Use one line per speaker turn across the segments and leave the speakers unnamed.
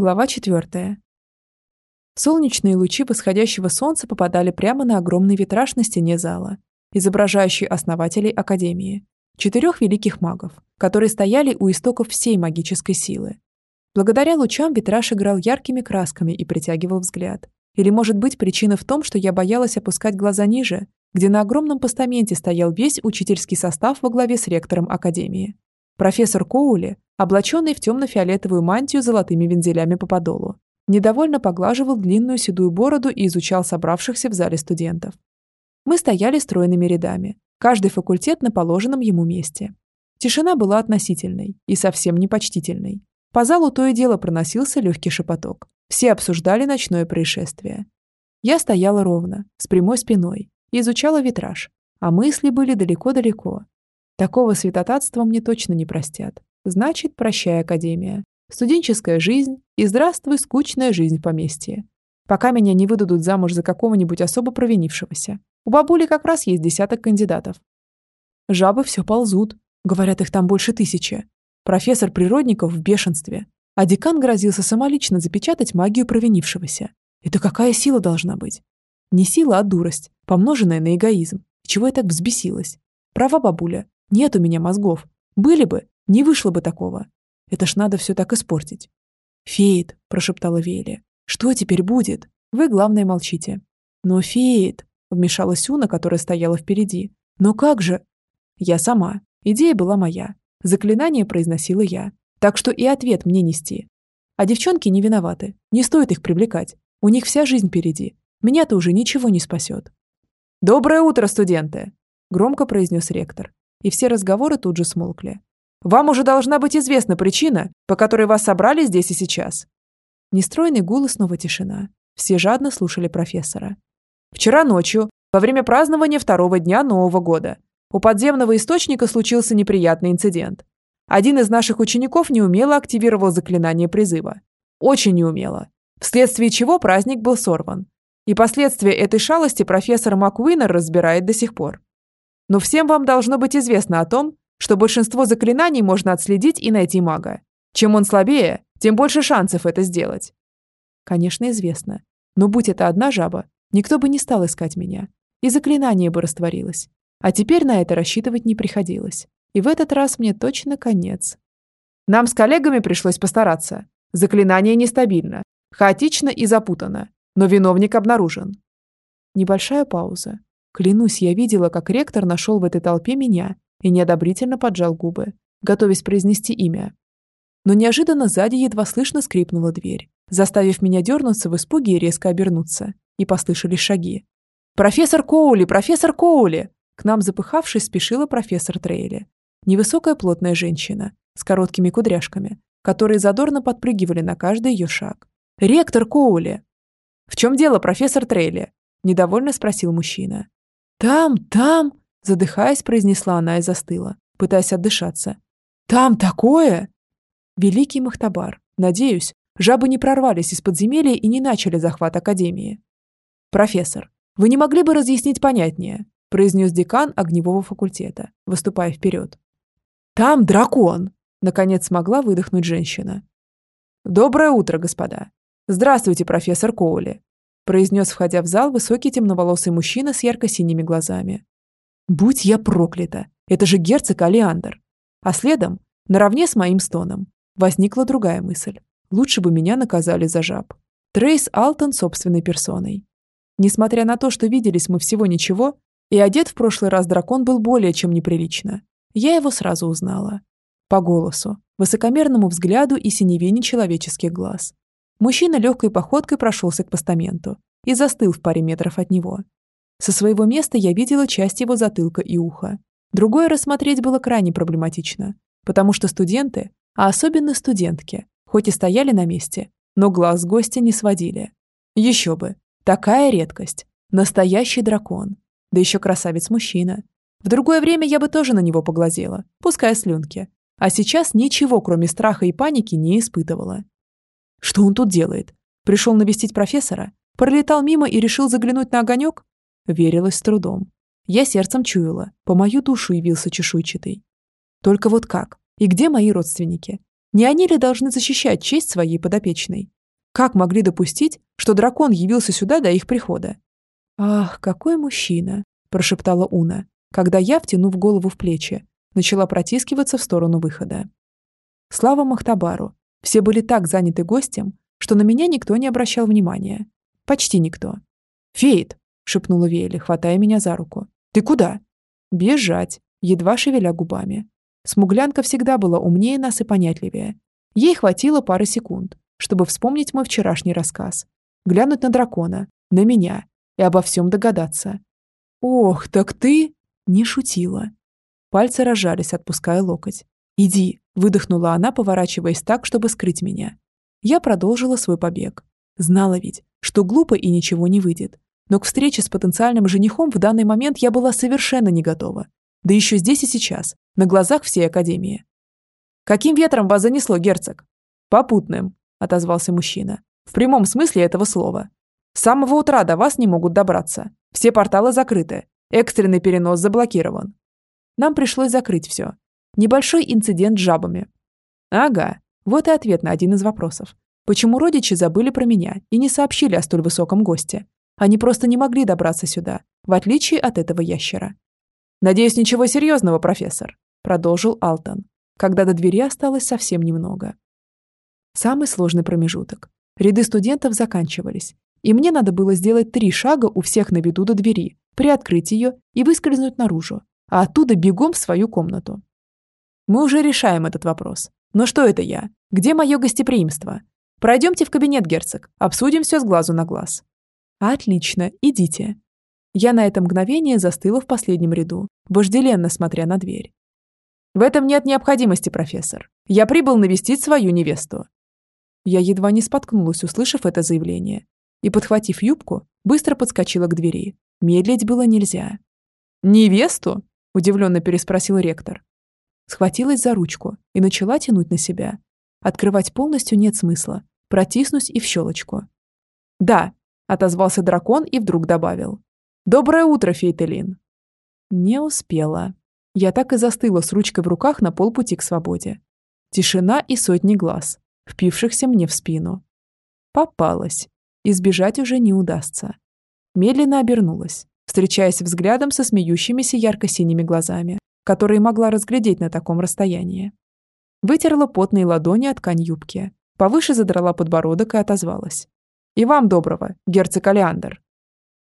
Глава 4. Солнечные лучи восходящего солнца попадали прямо на огромный витраж на стене зала, изображающий основателей Академии, четырех великих магов, которые стояли у истоков всей магической силы. Благодаря лучам витраж играл яркими красками и притягивал взгляд. Или, может быть, причина в том, что я боялась опускать глаза ниже, где на огромном постаменте стоял весь учительский состав во главе с ректором Академии. Профессор Коули, облаченный в темно-фиолетовую мантию с золотыми вензелями по подолу, недовольно поглаживал длинную седую бороду и изучал собравшихся в зале студентов. Мы стояли стройными рядами, каждый факультет на положенном ему месте. Тишина была относительной и совсем непочтительной. По залу то и дело проносился легкий шепоток. Все обсуждали ночное происшествие. Я стояла ровно, с прямой спиной, и изучала витраж, а мысли были далеко-далеко, Такого святотатства мне точно не простят. Значит, прощай, Академия. Студенческая жизнь и здравствуй, скучная жизнь в поместье. Пока меня не выдадут замуж за какого-нибудь особо провинившегося. У бабули как раз есть десяток кандидатов. Жабы все ползут. Говорят, их там больше тысячи. Профессор Природников в бешенстве. А декан грозился самолично запечатать магию провинившегося. Это какая сила должна быть? Не сила, а дурость, помноженная на эгоизм. Чего я так взбесилась? Права бабуля, нет у меня мозгов. Были бы, не вышло бы такого. Это ж надо все так испортить. «Феид», — прошептала Велия, — «что теперь будет? Вы, главное, молчите». «Но, Феид», — вмешалась Уна, которая стояла впереди. «Но как же?» «Я сама. Идея была моя. Заклинание произносила я. Так что и ответ мне нести. А девчонки не виноваты. Не стоит их привлекать. У них вся жизнь впереди. Меня-то уже ничего не спасет». «Доброе утро, студенты!» — громко произнес ректор и все разговоры тут же смолкли. «Вам уже должна быть известна причина, по которой вас собрали здесь и сейчас». Нестройный гул и снова тишина. Все жадно слушали профессора. «Вчера ночью, во время празднования второго дня Нового года, у подземного источника случился неприятный инцидент. Один из наших учеников неумело активировал заклинание призыва. Очень неумело. Вследствие чего праздник был сорван. И последствия этой шалости профессор Макуинер разбирает до сих пор. Но всем вам должно быть известно о том, что большинство заклинаний можно отследить и найти мага. Чем он слабее, тем больше шансов это сделать. Конечно, известно. Но будь это одна жаба, никто бы не стал искать меня. И заклинание бы растворилось. А теперь на это рассчитывать не приходилось. И в этот раз мне точно конец. Нам с коллегами пришлось постараться. Заклинание нестабильно, хаотично и запутано, но виновник обнаружен. Небольшая пауза. Клянусь, я видела, как ректор нашел в этой толпе меня и неодобрительно поджал губы, готовясь произнести имя. Но неожиданно сзади едва слышно скрипнула дверь, заставив меня дернуться в испуге и резко обернуться, и послышались шаги. «Профессор Коули! Профессор Коули!» К нам запыхавшись спешила профессор Трейли. Невысокая плотная женщина с короткими кудряшками, которые задорно подпрыгивали на каждый ее шаг. «Ректор Коули!» «В чем дело, профессор Трейли?» – недовольно спросил мужчина. «Там, там!» – задыхаясь, произнесла она и застыла, пытаясь отдышаться. «Там такое!» Великий Махтабар. Надеюсь, жабы не прорвались из подземелья и не начали захват Академии. «Профессор, вы не могли бы разъяснить понятнее?» – произнес декан огневого факультета, выступая вперед. «Там дракон!» – наконец смогла выдохнуть женщина. «Доброе утро, господа!» «Здравствуйте, профессор Коули произнес, входя в зал, высокий темноволосый мужчина с ярко-синими глазами. «Будь я проклята! Это же герцог Алиандр!» А следом, наравне с моим стоном, возникла другая мысль. Лучше бы меня наказали за жаб. Трейс Алтон собственной персоной. Несмотря на то, что виделись мы всего ничего, и одет в прошлый раз дракон был более чем неприлично, я его сразу узнала. По голосу, высокомерному взгляду и синеве нечеловеческих глаз. Мужчина легкой походкой прошелся к постаменту и застыл в паре метров от него. Со своего места я видела часть его затылка и уха. Другое рассмотреть было крайне проблематично, потому что студенты, а особенно студентки, хоть и стояли на месте, но глаз гостя не сводили. Еще бы, такая редкость. Настоящий дракон. Да еще красавец-мужчина. В другое время я бы тоже на него поглазела, пускай слюнки. А сейчас ничего, кроме страха и паники, не испытывала. Что он тут делает? Пришел навестить профессора? Пролетал мимо и решил заглянуть на огонек? Верилась с трудом. Я сердцем чуяла. По мою душу явился чешуйчатый. Только вот как? И где мои родственники? Не они ли должны защищать честь своей подопечной? Как могли допустить, что дракон явился сюда до их прихода? «Ах, какой мужчина!» – прошептала Уна, когда я, втянув голову в плечи, начала протискиваться в сторону выхода. Слава Махтабару! Все были так заняты гостем, что на меня никто не обращал внимания. Почти никто. «Фейт!» – шепнула Вейли, хватая меня за руку. «Ты куда?» «Бежать!» – едва шевеля губами. Смуглянка всегда была умнее нас и понятливее. Ей хватило пары секунд, чтобы вспомнить мой вчерашний рассказ. Глянуть на дракона, на меня и обо всем догадаться. «Ох, так ты...» Не шутила. Пальцы разжались, отпуская локоть. «Иди», — выдохнула она, поворачиваясь так, чтобы скрыть меня. Я продолжила свой побег. Знала ведь, что глупо и ничего не выйдет. Но к встрече с потенциальным женихом в данный момент я была совершенно не готова. Да еще здесь и сейчас, на глазах всей Академии. «Каким ветром вас занесло, герцог?» «Попутным», — отозвался мужчина. «В прямом смысле этого слова. С самого утра до вас не могут добраться. Все порталы закрыты. Экстренный перенос заблокирован. Нам пришлось закрыть все. Небольшой инцидент с жабами. Ага, вот и ответ на один из вопросов. Почему родичи забыли про меня и не сообщили о столь высоком госте? Они просто не могли добраться сюда, в отличие от этого ящера. «Надеюсь, ничего серьезного, профессор», – продолжил Алтон, когда до двери осталось совсем немного. Самый сложный промежуток. Ряды студентов заканчивались, и мне надо было сделать три шага у всех на виду до двери, приоткрыть ее и выскользнуть наружу, а оттуда бегом в свою комнату. Мы уже решаем этот вопрос. Но что это я? Где мое гостеприимство? Пройдемте в кабинет, герцог, обсудим все с глазу на глаз. Отлично, идите. Я на это мгновение застыла в последнем ряду, вожделенно смотря на дверь. В этом нет необходимости, профессор. Я прибыл навестить свою невесту. Я едва не споткнулась, услышав это заявление, и, подхватив юбку, быстро подскочила к двери. Медлить было нельзя. «Невесту?» – удивленно переспросил ректор. Схватилась за ручку и начала тянуть на себя. Открывать полностью нет смысла. Протиснусь и в щелочку. «Да», – отозвался дракон и вдруг добавил. «Доброе утро, Фейтелин». Не успела. Я так и застыла с ручкой в руках на полпути к свободе. Тишина и сотни глаз, впившихся мне в спину. Попалась. Избежать уже не удастся. Медленно обернулась, встречаясь взглядом со смеющимися ярко-синими глазами, которые могла разглядеть на таком расстоянии. Вытерла потные ладони от ткань юбки, повыше задрала подбородок и отозвалась. «И вам доброго, герцог Алиандр».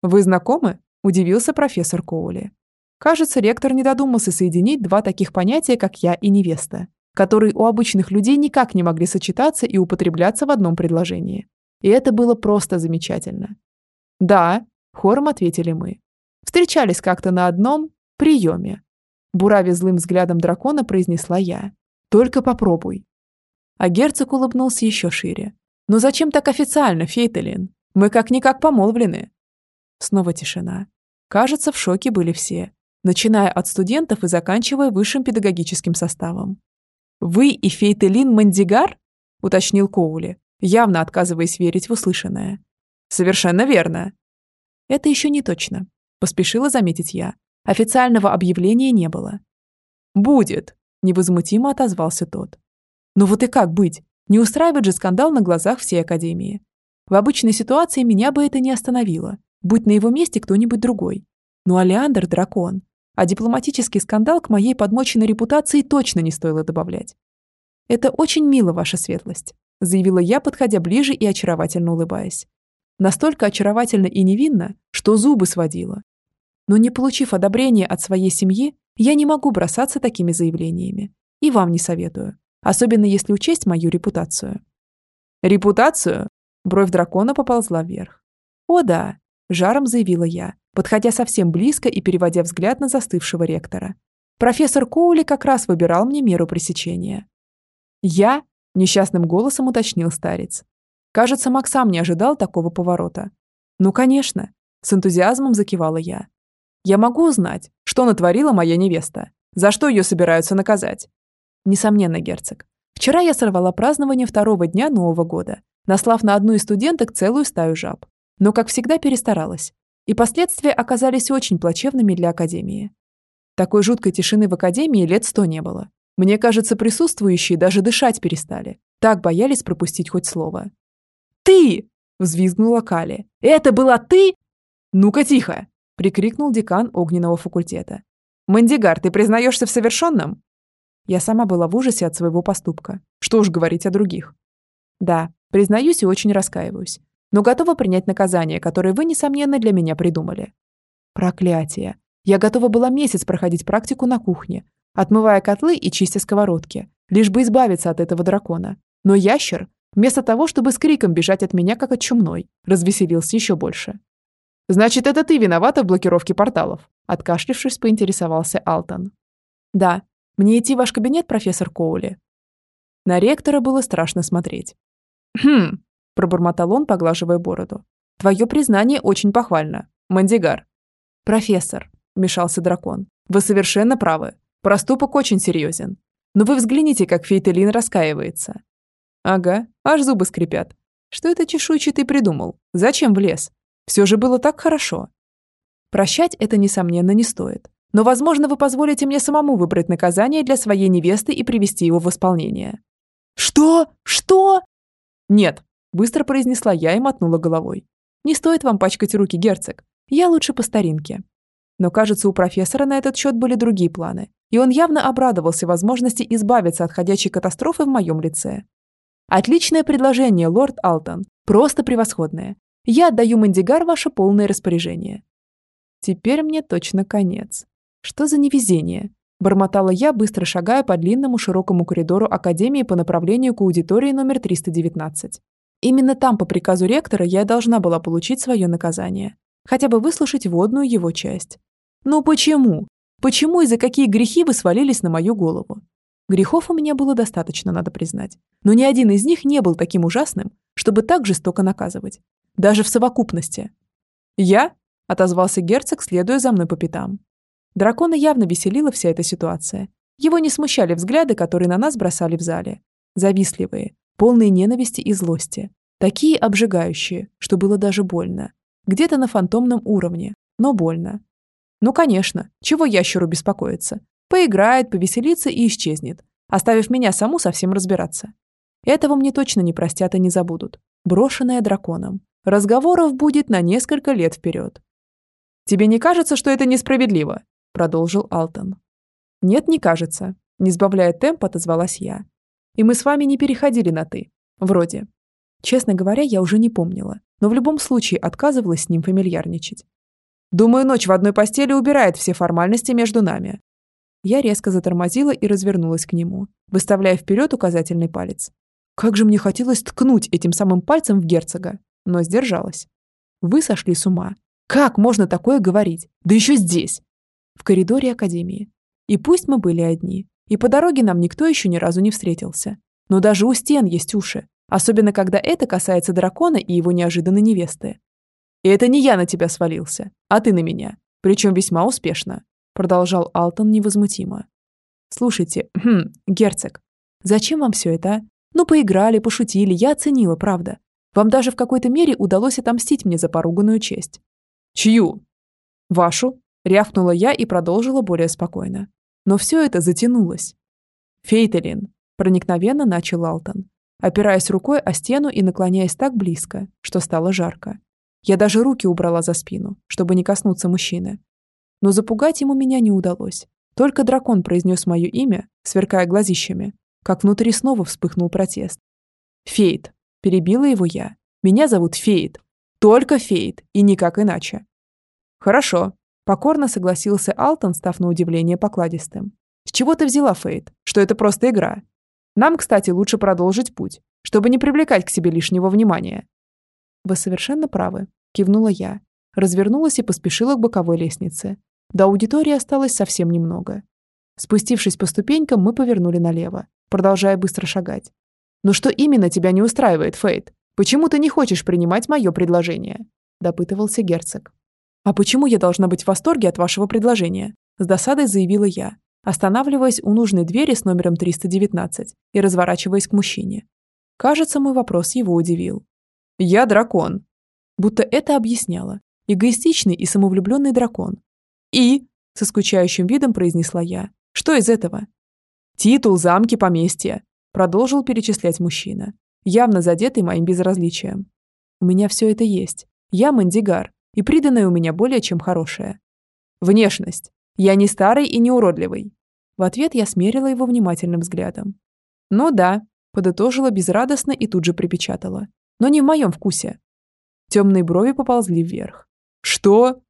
«Вы знакомы?» – удивился профессор Коули. Кажется, ректор не додумался соединить два таких понятия, как «я» и «невеста», которые у обычных людей никак не могли сочетаться и употребляться в одном предложении. И это было просто замечательно. «Да», — хором ответили мы. «Встречались как-то на одном приеме». Бурави злым взглядом дракона произнесла я. «Только попробуй». А герцог улыбнулся еще шире. «Но зачем так официально, Фейтелин? Мы как-никак помолвлены». Снова тишина. Кажется, в шоке были все, начиная от студентов и заканчивая высшим педагогическим составом. «Вы и Фейтелин Мандигар?» – уточнил Коули, явно отказываясь верить в услышанное. «Совершенно верно». «Это еще не точно», – поспешила заметить я. Официального объявления не было. «Будет», – невозмутимо отозвался тот. «Ну вот и как быть? Не устраивает же скандал на глазах всей Академии. В обычной ситуации меня бы это не остановило, будь на его месте кто-нибудь другой. Но Алиандр – дракон, а дипломатический скандал к моей подмоченной репутации точно не стоило добавлять. «Это очень мило, ваша светлость», заявила я, подходя ближе и очаровательно улыбаясь. Настолько очаровательно и невинно, что зубы сводила. Но не получив одобрения от своей семьи, я не могу бросаться такими заявлениями. И вам не советую, особенно если учесть мою репутацию. «Репутацию?» Бровь дракона поползла вверх. «О да», – жаром заявила я, подходя совсем близко и переводя взгляд на застывшего ректора. Профессор Коули как раз выбирал мне меру пресечения. Я Несчастным голосом уточнил старец. Кажется, Макс сам не ожидал такого поворота. Ну, конечно. С энтузиазмом закивала я. Я могу узнать, что натворила моя невеста? За что ее собираются наказать? Несомненно, герцог. Вчера я сорвала празднование второго дня Нового года, наслав на одну из студенток целую стаю жаб. Но, как всегда, перестаралась. И последствия оказались очень плачевными для Академии. Такой жуткой тишины в Академии лет сто не было. Мне кажется, присутствующие даже дышать перестали. Так боялись пропустить хоть слово. «Ты!» – взвизгнула Кали. «Это была ты?» «Ну-ка, тихо!» – прикрикнул декан огненного факультета. «Мандигар, ты признаешься в совершенном?» Я сама была в ужасе от своего поступка. Что уж говорить о других. Да, признаюсь и очень раскаиваюсь. Но готова принять наказание, которое вы, несомненно, для меня придумали. Проклятие. Я готова была месяц проходить практику на кухне, отмывая котлы и чистя сковородки, лишь бы избавиться от этого дракона. Но ящер, вместо того, чтобы с криком бежать от меня, как от чумной, развеселился еще больше. «Значит, это ты виновата в блокировке порталов?» Откашлившись, поинтересовался Алтон. «Да. Мне идти в ваш кабинет, профессор Коули?» На ректора было страшно смотреть. «Хм», – пробормотал он, поглаживая бороду. «Твое признание очень похвально. Мандигар». «Профессор», – вмешался дракон, – «вы совершенно правы. Проступок очень серьезен. Но вы взгляните, как Фейтелин раскаивается». «Ага, аж зубы скрипят. Что это чешуйчатый придумал? Зачем влез? Все же было так хорошо». Прощать это, несомненно, не стоит. Но, возможно, вы позволите мне самому выбрать наказание для своей невесты и привести его в исполнение. «Что? Что?» «Нет», – быстро произнесла я и мотнула головой. «Не стоит вам пачкать руки, герцог. Я лучше по старинке». Но, кажется, у профессора на этот счет были другие планы, и он явно обрадовался возможности избавиться от ходячей катастрофы в моем лице. «Отличное предложение, лорд Алтон. Просто превосходное. Я отдаю Мандигар ваше полное распоряжение». Теперь мне точно конец. Что за невезение? Бормотала я, быстро шагая по длинному широкому коридору Академии по направлению к аудитории номер 319. Именно там, по приказу ректора, я должна была получить свое наказание. Хотя бы выслушать водную его часть. Ну почему? Почему и за какие грехи вы свалились на мою голову? Грехов у меня было достаточно, надо признать. Но ни один из них не был таким ужасным, чтобы так жестоко наказывать. Даже в совокупности. «Я?» – отозвался герцог, следуя за мной по пятам. Дракона явно веселила вся эта ситуация. Его не смущали взгляды, которые на нас бросали в зале. Завистливые, полные ненависти и злости. Такие обжигающие, что было даже больно. Где-то на фантомном уровне, но больно. Ну, конечно, чего ящеру беспокоиться? Поиграет, повеселится и исчезнет, оставив меня саму совсем разбираться. Этого мне точно не простят и не забудут. Брошенная драконом. Разговоров будет на несколько лет вперед. Тебе не кажется, что это несправедливо? продолжил Алтон. «Нет, не кажется», – не сбавляя темп, отозвалась я. «И мы с вами не переходили на «ты». Вроде. Честно говоря, я уже не помнила, но в любом случае отказывалась с ним фамильярничать. Думаю, ночь в одной постели убирает все формальности между нами». Я резко затормозила и развернулась к нему, выставляя вперед указательный палец. Как же мне хотелось ткнуть этим самым пальцем в герцога, но сдержалась. Вы сошли с ума. Как можно такое говорить? Да еще здесь в коридоре академии. И пусть мы были одни, и по дороге нам никто еще ни разу не встретился. Но даже у стен есть уши, особенно когда это касается дракона и его неожиданной невесты. И это не я на тебя свалился, а ты на меня, причем весьма успешно, продолжал Алтон невозмутимо. Слушайте, хм, герцог, зачем вам все это, а? Ну, поиграли, пошутили, я оценила, правда. Вам даже в какой-то мере удалось отомстить мне за поруганную честь. Чью? Вашу, Рявкнула я и продолжила более спокойно. Но все это затянулось. «Фейтелин», – проникновенно начал Алтон, опираясь рукой о стену и наклоняясь так близко, что стало жарко. Я даже руки убрала за спину, чтобы не коснуться мужчины. Но запугать ему меня не удалось. Только дракон произнес мое имя, сверкая глазищами, как внутри снова вспыхнул протест. «Фейт», – перебила его я. «Меня зовут Фейт. Только Фейт, и никак иначе». «Хорошо», Покорно согласился Алтон, став на удивление покладистым. «С чего ты взяла, Фейт? Что это просто игра? Нам, кстати, лучше продолжить путь, чтобы не привлекать к себе лишнего внимания». «Вы совершенно правы», – кивнула я. Развернулась и поспешила к боковой лестнице. До аудитории осталось совсем немного. Спустившись по ступенькам, мы повернули налево, продолжая быстро шагать. «Но что именно тебя не устраивает, Фейт? Почему ты не хочешь принимать мое предложение?» – допытывался герцог. «А почему я должна быть в восторге от вашего предложения?» С досадой заявила я, останавливаясь у нужной двери с номером 319 и разворачиваясь к мужчине. Кажется, мой вопрос его удивил. «Я дракон!» Будто это объясняло. Эгоистичный и самовлюбленный дракон. «И?» – со скучающим видом произнесла я. «Что из этого?» Титул, замки, поместья. Продолжил перечислять мужчина, явно задетый моим безразличием. У меня все это есть. Я мандигар, и приданное у меня более чем хорошее. Внешность. Я не старый и не уродливый. В ответ я смерила его внимательным взглядом. Ну да, подытожила безрадостно и тут же припечатала. Но не в моем вкусе. Темные брови поползли вверх. Что?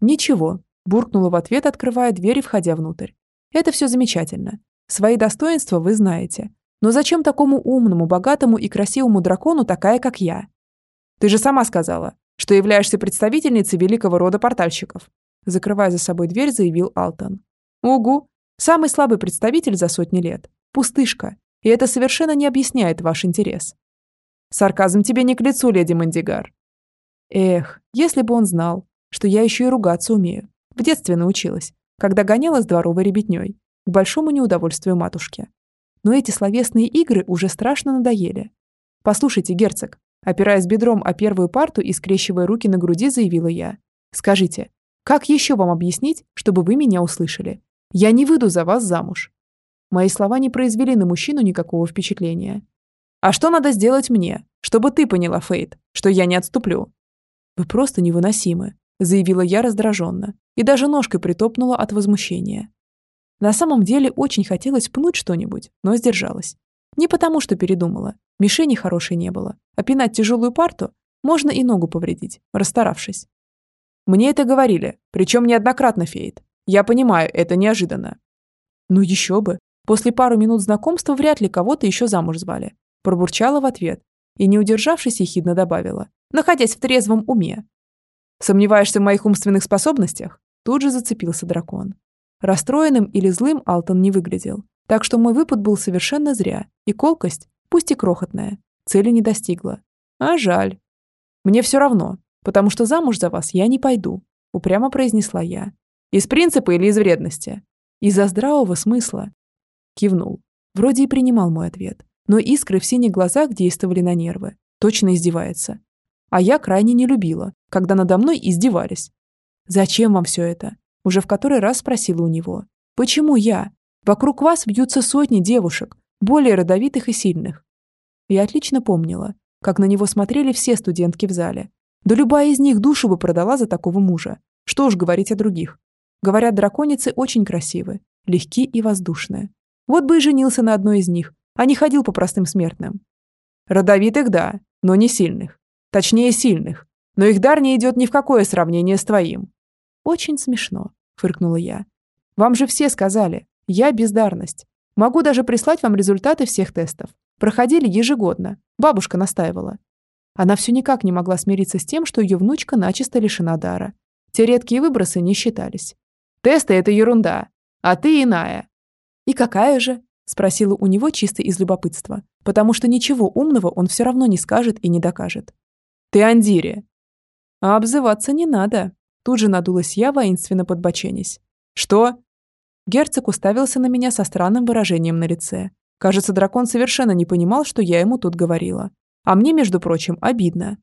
Ничего, буркнула в ответ, открывая дверь и входя внутрь. Это все замечательно. Свои достоинства вы знаете. Но зачем такому умному, богатому и красивому дракону такая, как я? Ты же сама сказала, что являешься представительницей великого рода портальщиков. Закрывая за собой дверь, заявил Алтон. Угу. Самый слабый представитель за сотни лет. Пустышка. И это совершенно не объясняет ваш интерес. Сарказм тебе не к лицу, леди Мандигар. Эх, если бы он знал, что я еще и ругаться умею. В детстве научилась, когда гоняла с дворовой ребятней, к большому неудовольствию матушки но эти словесные игры уже страшно надоели. «Послушайте, герцог», опираясь бедром о первую парту и скрещивая руки на груди, заявила я. «Скажите, как еще вам объяснить, чтобы вы меня услышали? Я не выйду за вас замуж». Мои слова не произвели на мужчину никакого впечатления. «А что надо сделать мне, чтобы ты поняла, Фейт, что я не отступлю?» «Вы просто невыносимы», заявила я раздраженно и даже ножкой притопнула от возмущения. На самом деле очень хотелось пнуть что-нибудь, но сдержалась. Не потому, что передумала. Мишени хорошей не было. А пинать тяжелую парту можно и ногу повредить, расстаравшись. Мне это говорили, причем неоднократно, Фейт. Я понимаю, это неожиданно. Ну еще бы. После пару минут знакомства вряд ли кого-то еще замуж звали. Пробурчала в ответ и, не удержавшись, ехидно добавила, находясь в трезвом уме. Сомневаешься в моих умственных способностях? Тут же зацепился дракон. Расстроенным или злым Алтон не выглядел, так что мой выпад был совершенно зря, и колкость, пусть и крохотная, цели не достигла. А жаль. Мне все равно, потому что замуж за вас я не пойду, упрямо произнесла я. Из принципа или из вредности? Из-за здравого смысла. Кивнул. Вроде и принимал мой ответ, но искры в синих глазах действовали на нервы. Точно издевается. А я крайне не любила, когда надо мной издевались. Зачем вам все это? Уже в который раз спросила у него. «Почему я? Вокруг вас бьются сотни девушек, более родовитых и сильных». Я отлично помнила, как на него смотрели все студентки в зале. Да любая из них душу бы продала за такого мужа. Что уж говорить о других. Говорят, драконицы очень красивы, легки и воздушные. Вот бы и женился на одной из них, а не ходил по простым смертным. Родовитых, да, но не сильных. Точнее, сильных. Но их дар не идет ни в какое сравнение с твоим. «Очень смешно», — фыркнула я. «Вам же все сказали, я бездарность. Могу даже прислать вам результаты всех тестов. Проходили ежегодно. Бабушка настаивала». Она все никак не могла смириться с тем, что ее внучка начисто лишена дара. Те редкие выбросы не считались. «Тесты — это ерунда, а ты иная». «И какая же?» — спросила у него чисто из любопытства, потому что ничего умного он все равно не скажет и не докажет. «Ты Андири». «А обзываться не надо», Тут же надулась я, воинственно подбоченясь. «Что?» Герцог уставился на меня со странным выражением на лице. Кажется, дракон совершенно не понимал, что я ему тут говорила. А мне, между прочим, обидно.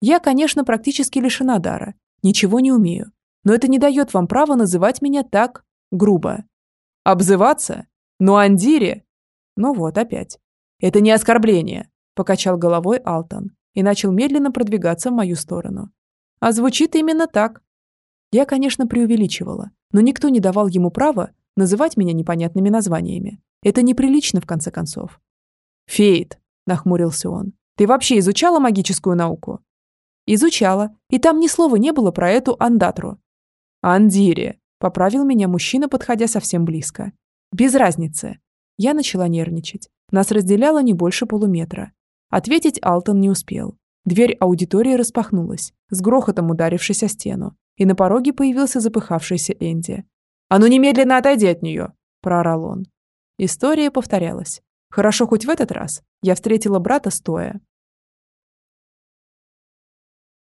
Я, конечно, практически лишена дара. Ничего не умею. Но это не дает вам права называть меня так грубо. Обзываться? Ну, Андире? Ну вот, опять. Это не оскорбление, покачал головой Алтон и начал медленно продвигаться в мою сторону. А звучит именно так. Я, конечно, преувеличивала, но никто не давал ему права называть меня непонятными названиями. Это неприлично, в конце концов. «Фейт», — нахмурился он, — «ты вообще изучала магическую науку?» «Изучала, и там ни слова не было про эту андатру». «Андире», — поправил меня мужчина, подходя совсем близко. «Без разницы». Я начала нервничать. Нас разделяло не больше полуметра. Ответить Алтон не успел. Дверь аудитории распахнулась, с грохотом ударившись о стену, и на пороге появился запыхавшийся Энди. «А ну немедленно отойди от нее!» – проорал он. История повторялась. Хорошо хоть в этот раз я встретила брата стоя.